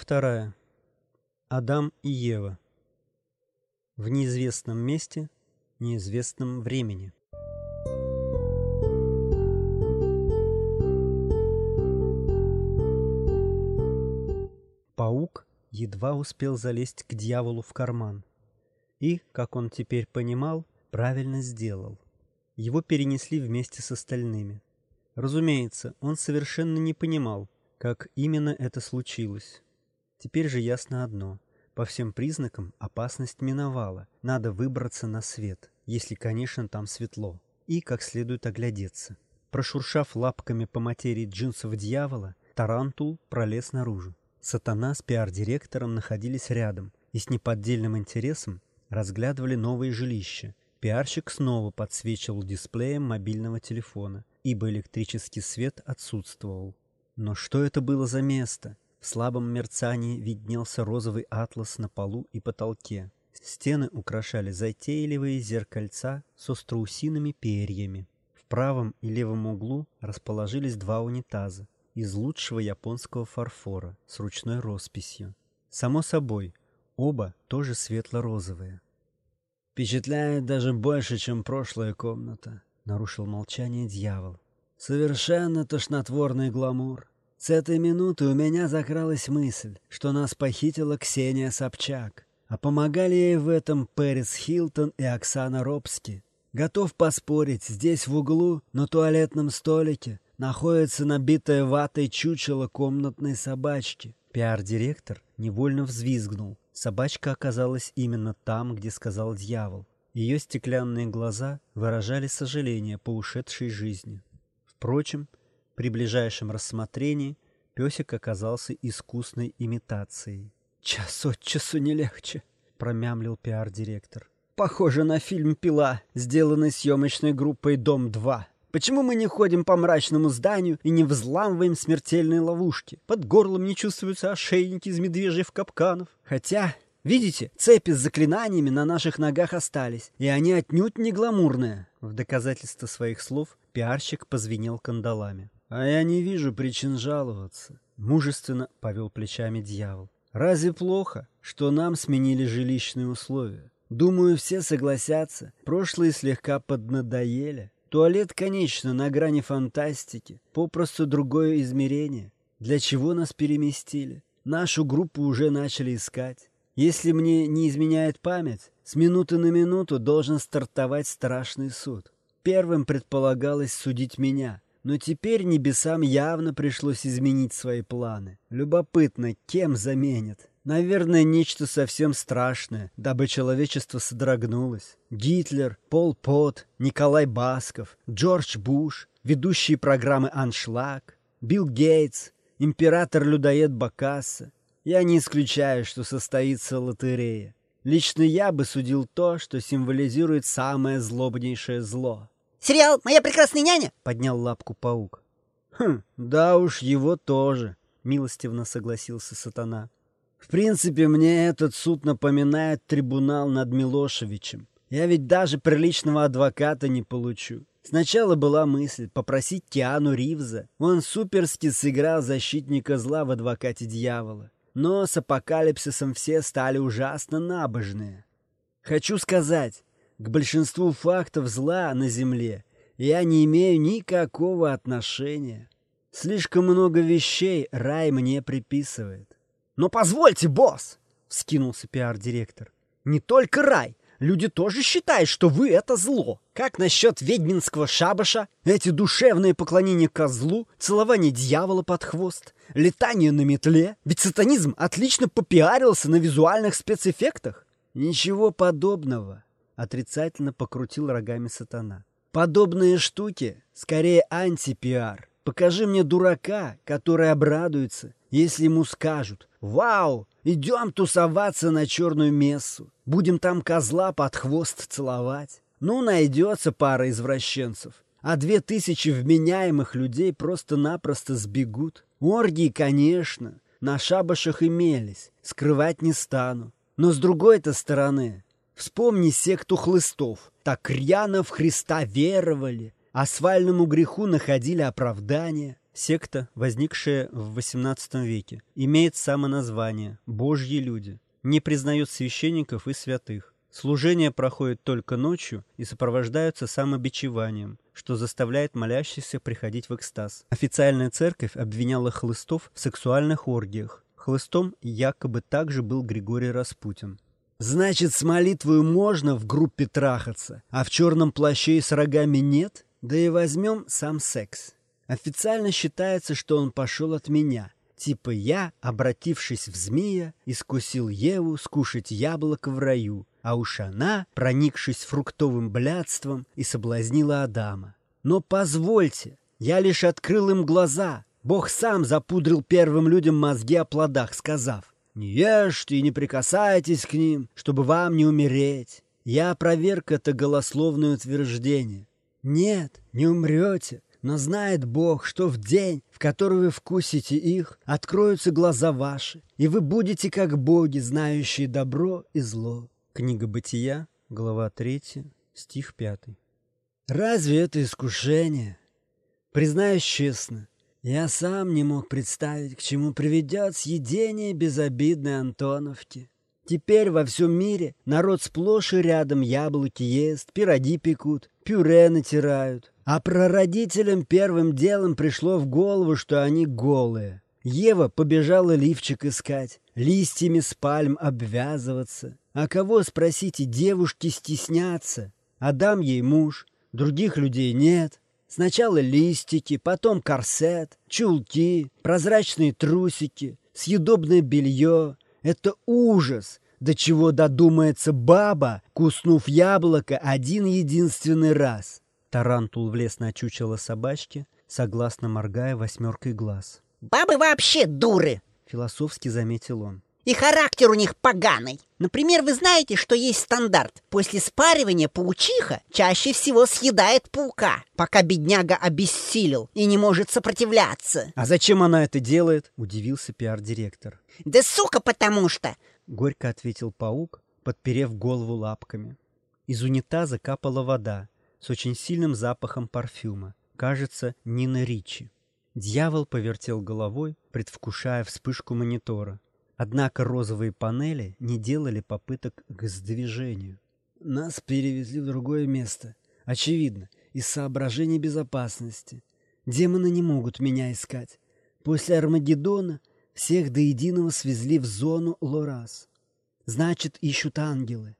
Вторая. Адам и Ева. В неизвестном месте, неизвестном времени. Паук едва успел залезть к дьяволу в карман. И, как он теперь понимал, правильно сделал. Его перенесли вместе с остальными. Разумеется, он совершенно не понимал, как именно это случилось. Теперь же ясно одно. По всем признакам опасность миновала. Надо выбраться на свет, если, конечно, там светло. И как следует оглядеться. Прошуршав лапками по материи джинсов дьявола, Тарантул пролез наружу. Сатана с пиар-директором находились рядом и с неподдельным интересом разглядывали новые жилища. Пиарщик снова подсвечивал дисплеем мобильного телефона, ибо электрический свет отсутствовал. Но что это было за место? В слабом мерцании виднелся розовый атлас на полу и потолке. Стены украшали затейливые зеркальца со страусиными перьями. В правом и левом углу расположились два унитаза из лучшего японского фарфора с ручной росписью. Само собой, оба тоже светло-розовые. «Впечатляет даже больше, чем прошлая комната», — нарушил молчание дьявол. Совершенно тошнотворный гламур. С этой минуты у меня закралась мысль, что нас похитила Ксения Собчак. А помогали ей в этом Пэрис Хилтон и Оксана Робски. Готов поспорить, здесь в углу, на туалетном столике, находится набитая ватой чучело комнатной собачки. Пиар-директор невольно взвизгнул. Собачка оказалась именно там, где сказал дьявол. Ее стеклянные глаза выражали сожаление по ушедшей жизни. Впрочем, при ближайшем рассмотрении песик оказался искусной имитацией. «Час от часу не легче», — промямлил пиар-директор. «Похоже на фильм «Пила», сделанный съемочной группой «Дом-2». Почему мы не ходим по мрачному зданию и не взламываем смертельные ловушки? Под горлом не чувствуются ошейники из медвежьих капканов. Хотя, видите, цепи с заклинаниями на наших ногах остались, и они отнюдь не гламурные. В доказательство своих слов Пиарщик позвенел кандалами. «А я не вижу причин жаловаться», — мужественно повел плечами дьявол. «Разве плохо, что нам сменили жилищные условия? Думаю, все согласятся. Прошлые слегка поднадоели. Туалет, конечно, на грани фантастики. Попросту другое измерение. Для чего нас переместили? Нашу группу уже начали искать. Если мне не изменяет память, с минуты на минуту должен стартовать страшный суд. Первым предполагалось судить меня, но теперь небесам явно пришлось изменить свои планы. Любопытно, кем заменят? Наверное, нечто совсем страшное, дабы человечество содрогнулось. Гитлер, Пол Пот, Николай Басков, Джордж Буш, ведущие программы «Аншлаг», Билл Гейтс, император-людоед Бакасса. Я не исключаю, что состоится лотерея. Лично я бы судил то, что символизирует самое злобнейшее зло. Сериал «Моя прекрасная няня»?» — поднял лапку паук. «Хм, да уж, его тоже», — милостивно согласился сатана. «В принципе, мне этот суд напоминает трибунал над Милошевичем. Я ведь даже приличного адвоката не получу. Сначала была мысль попросить Киану Ривза. Он суперски сыграл защитника зла в «Адвокате дьявола». Но с апокалипсисом все стали ужасно набожные. Хочу сказать, к большинству фактов зла на Земле я не имею никакого отношения. Слишком много вещей рай мне приписывает. «Но позвольте, босс!» — вскинулся пиар-директор. «Не только рай. Люди тоже считают, что вы — это зло. Как насчет ведьминского шабаша? Эти душевные поклонения козлу, целование дьявола под хвост, летание на метле? Ведь сатанизм отлично попиарился на визуальных спецэффектах». «Ничего подобного», Отрицательно покрутил рогами сатана. Подобные штуки скорее антипиар. Покажи мне дурака, который обрадуется, если ему скажут «Вау, идем тусоваться на черную мессу, будем там козла под хвост целовать». Ну, найдется пара извращенцев, а две тысячи вменяемых людей просто-напросто сбегут. Оргии, конечно, на шабашах имелись, скрывать не стану. Но с другой-то стороны, Вспомни секту хлыстов. Так рьяно в Христа веровали, а свальному греху находили оправдание. Секта, возникшая в XVIII веке, имеет самоназвание «Божьи люди», не признает священников и святых. Служения проходят только ночью и сопровождаются самобичеванием, что заставляет молящихся приходить в экстаз. Официальная церковь обвиняла хлыстов в сексуальных оргиях. Хлыстом якобы также был Григорий Распутин. Значит, с молитвой можно в группе трахаться, а в черном плаще и с рогами нет? Да и возьмем сам секс. Официально считается, что он пошел от меня. Типа я, обратившись в змея, искусил Еву скушать яблоко в раю, а уж она, проникшись фруктовым блядством, и соблазнила Адама. Но позвольте, я лишь открыл им глаза. Бог сам запудрил первым людям мозги о плодах, сказав, «Не ешьте и не прикасайтесь к ним, чтобы вам не умереть». Я опроверг это голословное утверждение. Нет, не умрете, но знает Бог, что в день, в который вы вкусите их, откроются глаза ваши, и вы будете как боги, знающие добро и зло. Книга Бытия, глава 3, стих 5. Разве это искушение? Признаюсь честно, я сам не мог представить, к чему приведет съедение безобидной Антоновки. Теперь во всем мире народ сплошь и рядом яблоки ест, пироги пекут, пюре натирают, а прародителям первым делом пришло в голову, что они голые. Ева побежала лифчик искать, листьями с пальм обвязываться. А кого, спросите, девушки стесняться? Адам ей муж, других людей нет. Сначала листики, потом корсет, чулки, прозрачные трусики, съедобное белье. Это ужас, до чего додумается баба, куснув яблоко один единственный раз. Тарантул влез на чучело собачки, согласно моргая восьмеркой глаз. «Бабы вообще дуры!» — философски заметил он. «И характер у них поганый. Например, вы знаете, что есть стандарт. После спаривания паучиха чаще всего съедает паука, пока бедняга обессилел и не может сопротивляться». «А зачем она это делает?» — удивился пиар-директор. «Да сука, потому что!» — горько ответил паук, подперев голову лапками. Из унитаза капала вода, с очень сильным запахом парфюма. Кажется, Нина Ричи. Дьявол повертел головой, предвкушая вспышку монитора. Однако розовые панели не делали попыток к сдвижению. «Нас перевезли в другое место. Очевидно, из соображений безопасности. Демоны не могут меня искать. После Армагеддона всех до единого свезли в зону Лорас. Значит, ищут ангелы.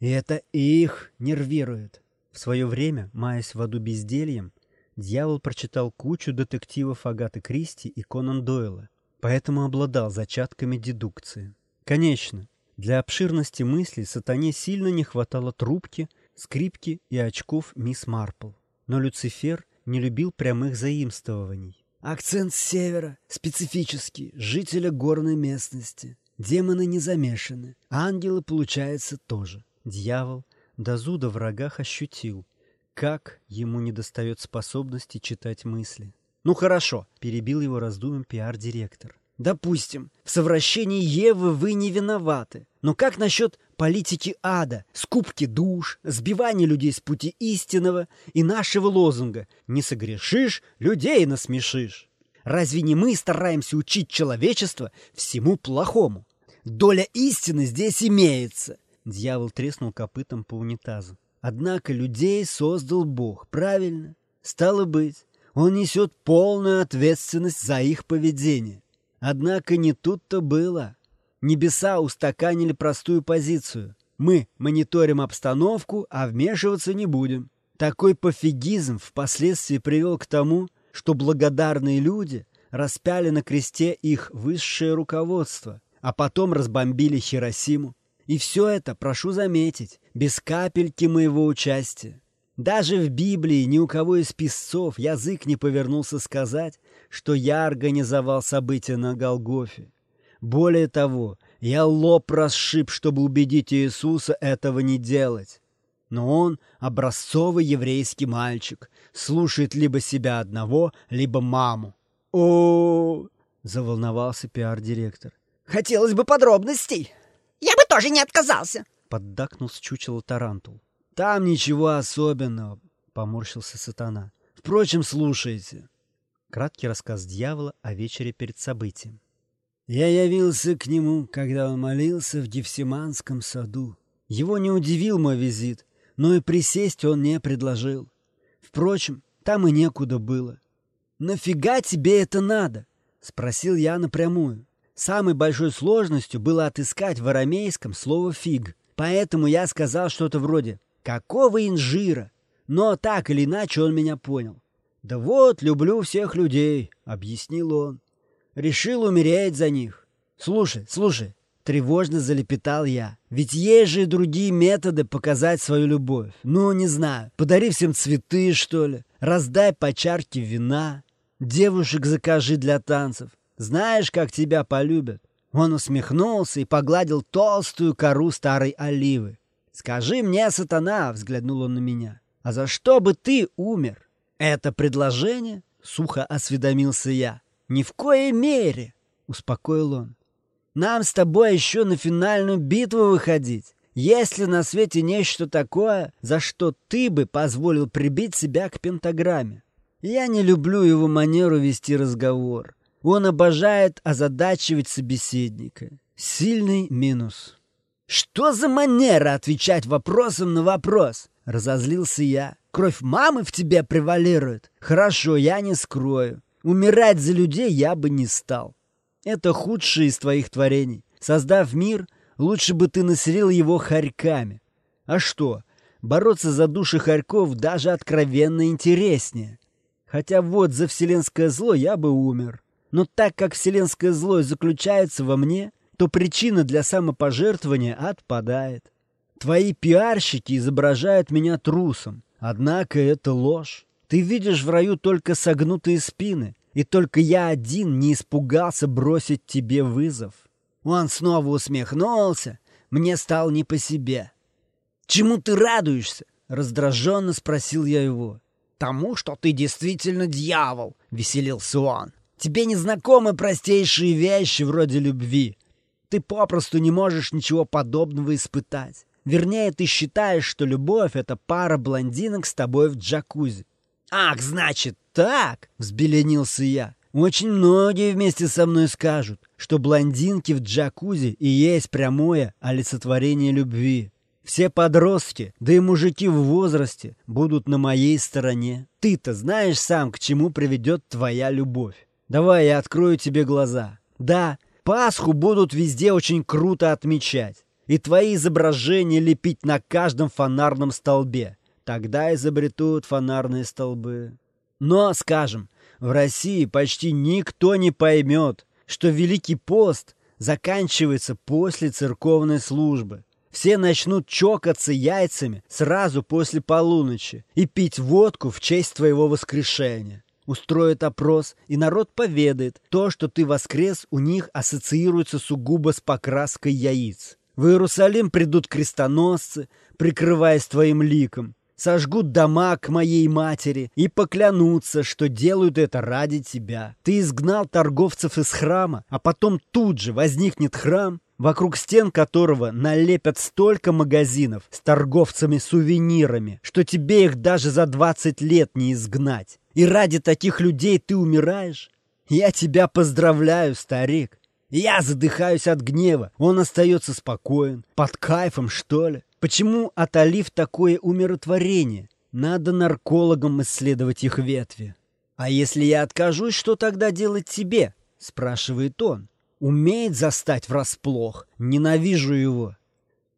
И это их нервирует. В свое время, маясь в аду бездельем, дьявол прочитал кучу детективов Агаты Кристи и Конан Дойла, поэтому обладал зачатками дедукции. Конечно, для обширности мыслей сатане сильно не хватало трубки, скрипки и очков мисс Марпл. Но Люцифер не любил прямых заимствований. Акцент с севера, специфический, жителя горной местности. Демоны не замешаны, ангелы, получается, тоже. Дьявол до зуда в рогах ощутил, как ему недостает способности читать мысли. «Ну хорошо», — перебил его раздумьем пиар-директор. «Допустим, в совращении Евы вы не виноваты. Но как насчет политики ада, скупки душ, сбивания людей с пути истинного и нашего лозунга «Не согрешишь, людей насмешишь»? Разве не мы стараемся учить человечество всему плохому? Доля истины здесь имеется. Дьявол треснул копытом по унитазу. Однако людей создал Бог, правильно? Стало быть, он несет полную ответственность за их поведение. Однако не тут-то было. Небеса устаканили простую позицию. Мы мониторим обстановку, а вмешиваться не будем. Такой пофигизм впоследствии привел к тому, что благодарные люди распяли на кресте их высшее руководство, а потом разбомбили Хиросиму. И все это, прошу заметить, без капельки моего участия. Даже в Библии ни у кого из писцов язык не повернулся сказать, что я организовал события на Голгофе. Более того, я лоб расшиб, чтобы убедить Иисуса этого не делать. Но он образцовый еврейский мальчик, слушает либо себя одного, либо маму. О, -о, -о, -о заволновался пиар-директор. Хотелось бы подробностей. Я бы тоже не отказался. Поддакнул с чучело тарантул. Там ничего особенного, поморщился сатана. Впрочем, слушайте. Краткий рассказ дьявола о вечере перед событием. Я явился к нему, когда он молился в Гефсиманском саду. Его не удивил мой визит, но и присесть он не предложил. Впрочем, там и некуда было. «Нафига тебе это надо?» — спросил я напрямую. Самой большой сложностью было отыскать в арамейском слово «фиг». Поэтому я сказал что-то вроде «какого инжира?». Но так или иначе он меня понял. «Да вот, люблю всех людей», — объяснил он. Решил умереть за них. Слушай, слушай, тревожно залепетал я. Ведь есть же и другие методы показать свою любовь. Ну, не знаю, подари всем цветы, что ли. Раздай по чарке вина. Девушек закажи для танцев. Знаешь, как тебя полюбят. Он усмехнулся и погладил толстую кору старой оливы. «Скажи мне, сатана!» — взглянул он на меня. «А за что бы ты умер?» «Это предложение?» — сухо осведомился я. «Ни в коей мере!» — успокоил он. «Нам с тобой еще на финальную битву выходить. Есть ли на свете нечто такое, за что ты бы позволил прибить себя к пентаграмме? Я не люблю его манеру вести разговор. Он обожает озадачивать собеседника. Сильный минус. «Что за манера отвечать вопросом на вопрос?» — разозлился я. «Кровь мамы в тебе превалирует? Хорошо, я не скрою. Умирать за людей я бы не стал. Это худшее из твоих творений. Создав мир, лучше бы ты населил его хорьками. А что, бороться за души хорьков даже откровенно интереснее. Хотя вот за вселенское зло я бы умер. Но так как вселенское зло заключается во мне, то причина для самопожертвования отпадает. Твои пиарщики изображают меня трусом. Однако это ложь. Ты видишь в раю только согнутые спины, и только я один не испугался бросить тебе вызов. Он снова усмехнулся. Мне стало не по себе. «Чему ты радуешься?» — раздраженно спросил я его. «Тому, что ты действительно дьявол», — веселился он. «Тебе не знакомы простейшие вещи вроде любви. Ты попросту не можешь ничего подобного испытать. Вернее, ты считаешь, что любовь — это пара блондинок с тобой в джакузи. «Ах, значит, так!» — взбеленился я. «Очень многие вместе со мной скажут, что блондинки в джакузи и есть прямое олицетворение любви. Все подростки, да и мужики в возрасте будут на моей стороне. Ты-то знаешь сам, к чему приведет твоя любовь. Давай я открою тебе глаза. Да, Пасху будут везде очень круто отмечать. И твои изображения лепить на каждом фонарном столбе. Тогда изобретут фонарные столбы. Но, скажем, в России почти никто не поймет, что Великий пост заканчивается после церковной службы. Все начнут чокаться яйцами сразу после полуночи и пить водку в честь твоего воскрешения. Устроят опрос, и народ поведает, то, что ты воскрес, у них ассоциируется сугубо с покраской яиц. В Иерусалим придут крестоносцы, прикрываясь твоим ликом, сожгут дома к моей матери и поклянутся, что делают это ради тебя. Ты изгнал торговцев из храма, а потом тут же возникнет храм, вокруг стен которого налепят столько магазинов с торговцами-сувенирами, что тебе их даже за 20 лет не изгнать. И ради таких людей ты умираешь? Я тебя поздравляю, старик. Я задыхаюсь от гнева. Он остается спокоен, под кайфом, что ли. Почему от олив такое умиротворение? Надо наркологам исследовать их ветви. А если я откажусь, что тогда делать тебе? Спрашивает он. Умеет застать врасплох. Ненавижу его.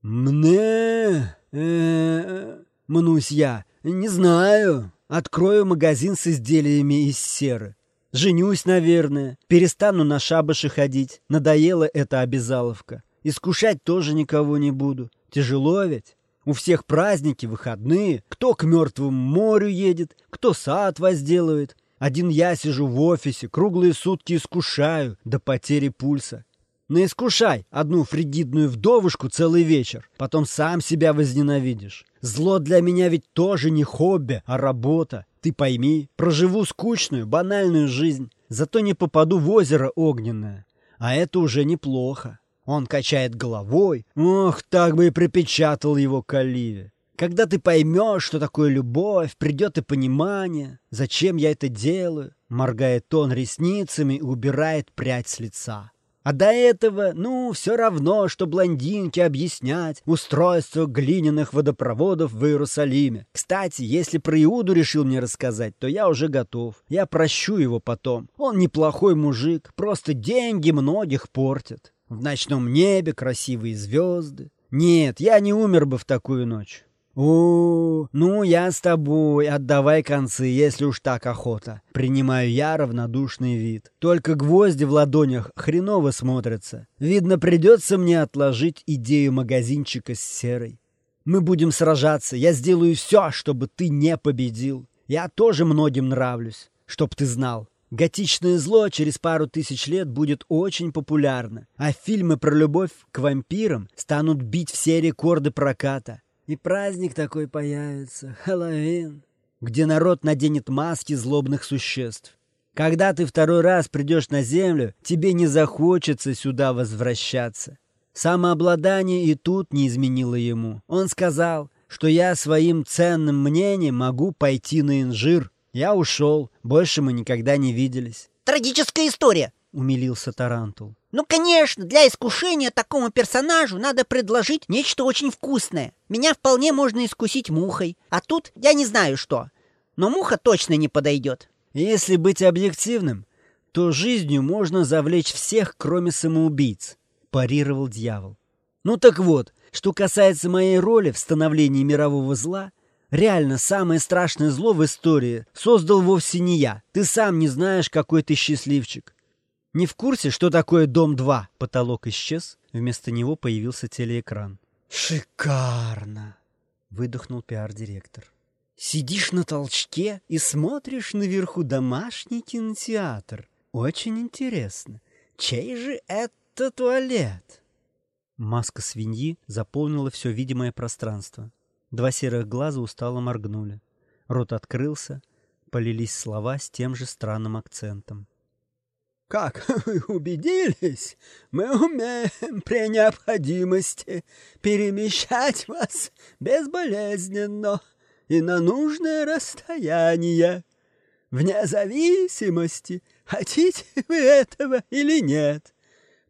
Мне... Э, мнусь я. Не знаю. Открою магазин с изделиями из серы. Женюсь, наверное. Перестану на шабаши ходить. Надоела эта обязаловка. Искушать тоже никого не буду. Тяжело ведь? У всех праздники, выходные. Кто к мертвому морю едет, кто сад возделывает. Один я сижу в офисе, круглые сутки искушаю до потери пульса. Наискушай одну фригидную вдовушку целый вечер, потом сам себя возненавидишь. Зло для меня ведь тоже не хобби, а работа. Ты пойми, проживу скучную, банальную жизнь, зато не попаду в озеро огненное. А это уже неплохо. Он качает головой. Ох, так бы и припечатал его к Оливе. Когда ты поймешь, что такое любовь, придет и понимание, зачем я это делаю. Моргает он ресницами и убирает прядь с лица. А до этого, ну, все равно, что блондинке объяснять устройство глиняных водопроводов в Иерусалиме. Кстати, если про Иуду решил мне рассказать, то я уже готов. Я прощу его потом. Он неплохой мужик, просто деньги многих портит. В ночном небе красивые звезды. Нет, я не умер бы в такую ночь. «О, ну я с тобой, отдавай концы, если уж так охота». Принимаю я равнодушный вид. Только гвозди в ладонях хреново смотрятся. Видно, придется мне отложить идею магазинчика с серой. Мы будем сражаться, я сделаю все, чтобы ты не победил. Я тоже многим нравлюсь, чтоб ты знал. Готичное зло через пару тысяч лет будет очень популярно, а фильмы про любовь к вампирам станут бить все рекорды проката. И праздник такой появится, Хэллоуин, где народ наденет маски злобных существ. Когда ты второй раз придешь на землю, тебе не захочется сюда возвращаться. Самообладание и тут не изменило ему. Он сказал, что я своим ценным мнением могу пойти на инжир. Я ушел, больше мы никогда не виделись. Трагическая история, — умилился Тарантул. «Ну, конечно, для искушения такому персонажу надо предложить нечто очень вкусное. Меня вполне можно искусить мухой, а тут я не знаю что. Но муха точно не подойдет». «Если быть объективным, то жизнью можно завлечь всех, кроме самоубийц», — парировал дьявол. «Ну так вот, что касается моей роли в становлении мирового зла, реально самое страшное зло в истории создал вовсе не я. Ты сам не знаешь, какой ты счастливчик. Не в курсе, что такое Дом-2? Потолок исчез, вместо него появился телеэкран. Шикарно! Выдохнул пиар-директор. Сидишь на толчке и смотришь наверху домашний кинотеатр. Очень интересно. Чей же это туалет? Маска свиньи заполнила все видимое пространство. Два серых глаза устало моргнули. Рот открылся, полились слова с тем же странным акцентом. Как вы убедились, мы умеем при необходимости перемещать вас безболезненно и на нужное расстояние, вне зависимости, хотите вы этого или нет.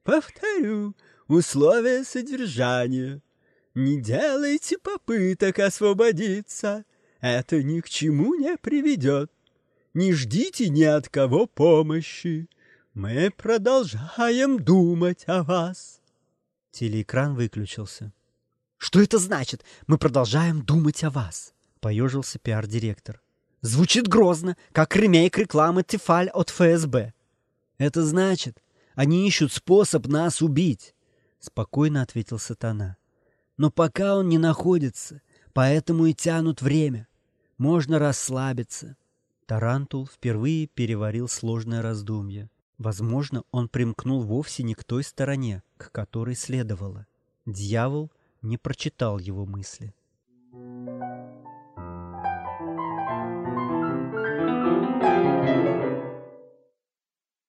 Повторю, условия содержания. Не делайте попыток освободиться, это ни к чему не приведет. Не ждите ни от кого помощи. Мы продолжаем думать о вас. Телеэкран выключился. Что это значит? Мы продолжаем думать о вас. Поежился пиар-директор. Звучит грозно, как ремейк рекламы Тефаль от ФСБ. Это значит, они ищут способ нас убить, спокойно ответил сатана. Но пока он не находится, поэтому и тянут время. Можно расслабиться. Тарантул впервые переварил сложное раздумье. Возможно, он примкнул вовсе не к той стороне, к которой следовало. Дьявол не прочитал его мысли.